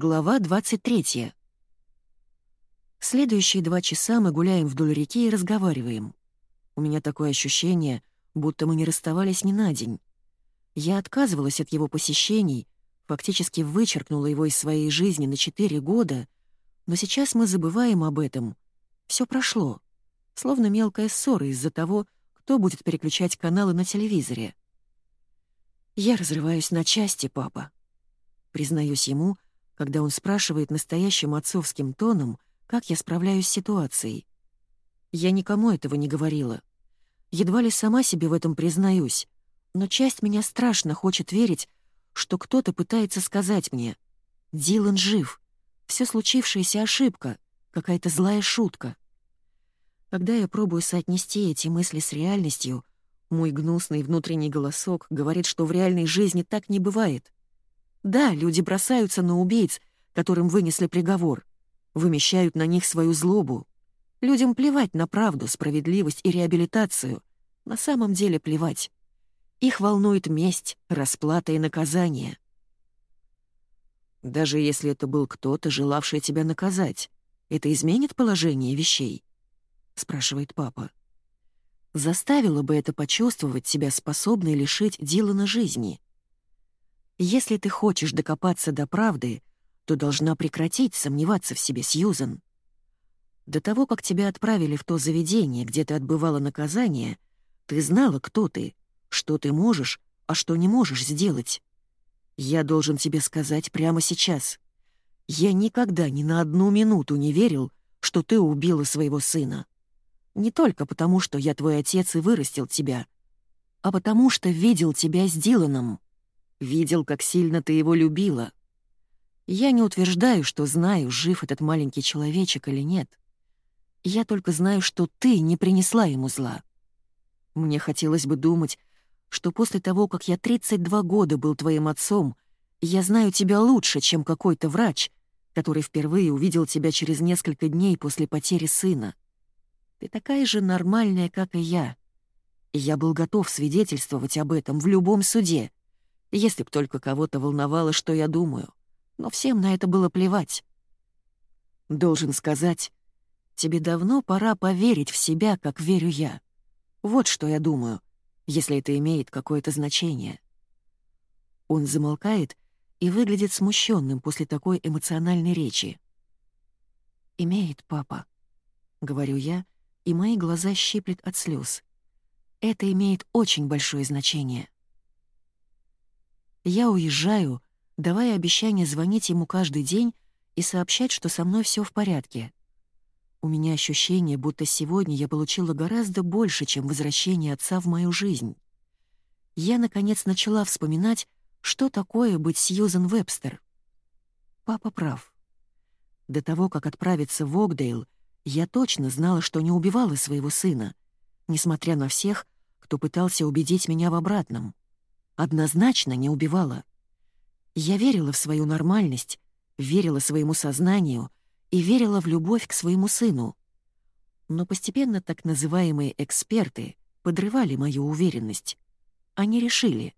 Глава 23. Следующие два часа мы гуляем вдоль реки и разговариваем. У меня такое ощущение, будто мы не расставались ни на день. Я отказывалась от его посещений, фактически вычеркнула его из своей жизни на четыре года, но сейчас мы забываем об этом. Все прошло, словно мелкая ссора из-за того, кто будет переключать каналы на телевизоре. Я разрываюсь на части, папа. Признаюсь ему, когда он спрашивает настоящим отцовским тоном, как я справляюсь с ситуацией. Я никому этого не говорила. Едва ли сама себе в этом признаюсь, но часть меня страшно хочет верить, что кто-то пытается сказать мне «Дилан жив, все случившееся ошибка, какая-то злая шутка». Когда я пробую соотнести эти мысли с реальностью, мой гнусный внутренний голосок говорит, что в реальной жизни так не бывает. Да, люди бросаются на убийц, которым вынесли приговор, вымещают на них свою злобу. Людям плевать на правду, справедливость и реабилитацию. На самом деле плевать. Их волнует месть, расплата и наказание. Даже если это был кто-то, желавший тебя наказать, это изменит положение вещей? Спрашивает папа заставило бы это почувствовать себя способной лишить Дилана жизни. Если ты хочешь докопаться до правды, то должна прекратить сомневаться в себе, Сьюзан. До того, как тебя отправили в то заведение, где ты отбывала наказание, ты знала, кто ты, что ты можешь, а что не можешь сделать. Я должен тебе сказать прямо сейчас. Я никогда ни на одну минуту не верил, что ты убила своего сына. Не только потому, что я твой отец и вырастил тебя, а потому что видел тебя с Диланом. Видел, как сильно ты его любила. Я не утверждаю, что знаю, жив этот маленький человечек или нет. Я только знаю, что ты не принесла ему зла. Мне хотелось бы думать, что после того, как я 32 года был твоим отцом, я знаю тебя лучше, чем какой-то врач, который впервые увидел тебя через несколько дней после потери сына. Ты такая же нормальная, как и я. И я был готов свидетельствовать об этом в любом суде, если б только кого-то волновало, что я думаю. Но всем на это было плевать. Должен сказать, тебе давно пора поверить в себя, как верю я. Вот что я думаю, если это имеет какое-то значение. Он замолкает и выглядит смущенным после такой эмоциональной речи. «Имеет папа», — говорю я, — и мои глаза щиплет от слез. Это имеет очень большое значение. Я уезжаю, давая обещание звонить ему каждый день и сообщать, что со мной все в порядке. У меня ощущение, будто сегодня я получила гораздо больше, чем возвращение отца в мою жизнь. Я, наконец, начала вспоминать, что такое быть Сьюзен Вебстер. Папа прав. До того, как отправиться в Огдейл, я точно знала, что не убивала своего сына, несмотря на всех, кто пытался убедить меня в обратном. Однозначно не убивала. Я верила в свою нормальность, верила своему сознанию и верила в любовь к своему сыну. Но постепенно так называемые эксперты подрывали мою уверенность. Они решили,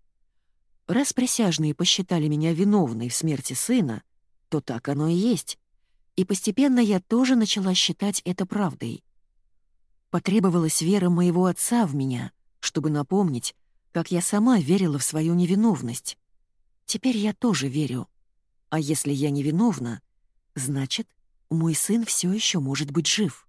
раз присяжные посчитали меня виновной в смерти сына, то так оно и есть и постепенно я тоже начала считать это правдой. Потребовалась вера моего отца в меня, чтобы напомнить, как я сама верила в свою невиновность. Теперь я тоже верю. А если я невиновна, значит, мой сын все еще может быть жив.